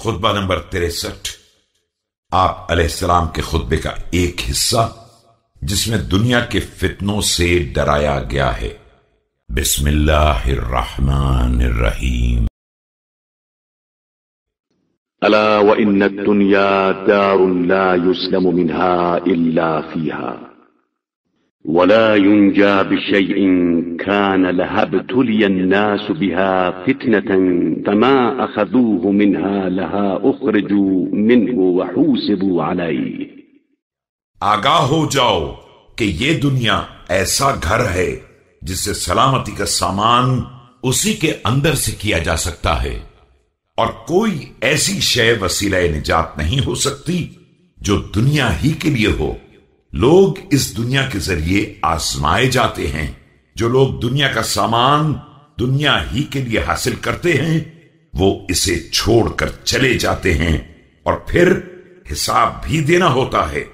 خطبہ نمبر تریسٹھ۔ آپ علیہ السلام کے خطبے کا ایک حصہ، جس میں دنیا کے فتنوں سے ڈرایا گیا ہے۔ بسم اللہ الرحمن الرحیم۔ الا وان الدنيا دار لا يسلم منها الا فيها۔ ولا ينجى بشيء كان لهبتلي الناس بها فتنة فما أخذوه منها لها أخرجوا منه وحوسبوا عليه. آگاہ ہو جاؤ کہ یہ دنیا ایسا گھر ہے جس سے سلامتی کا سامان اسی کے اندر سے کیا جا سکتا ہے اور کوئی ایسی شے وسیلہ نجات نہیں ہو سکتی جو دنیا ہی کے لیے ہو۔ لوگ اس دنیا کے ذریعے آزمائے جاتے ہیں۔ جو لوگ دنیا کا سامان دنیا ہی کے لیے حاصل کرتے ہیں، وہ اسے چھوڑ کر چلے جاتے ہیں اور پھر حساب بھی دینا ہوتا ہے۔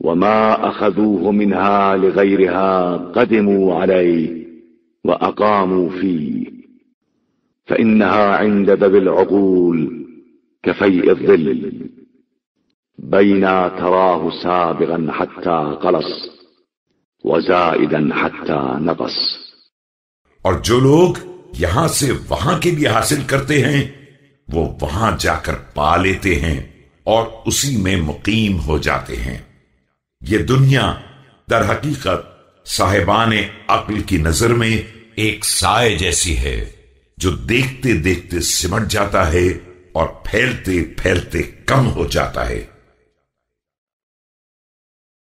وما أخذوه منها لغيرها قدموا عليه وأقاموا فيه فإنها عند ذوي العقول كفيء الظل۔ بينا تراه سابغا حتى قلص وزائدا حتى نقص۔ اور جو لوگ یہاں سے وہاں کے لیے حاصل کرتے ہیں، وہ وہاں جا کر پا لیتے ہیں اور اسی میں مقیم ہو جاتے ہیں۔ یہ دنیا در حقیقت صاحبان عقل کی نظر میں ایک سائے جیسی ہے، جو دیکھتے دیکھتے سمٹ جاتا ہے اور پھیلتے پھیلتے کم ہو جاتا ہے۔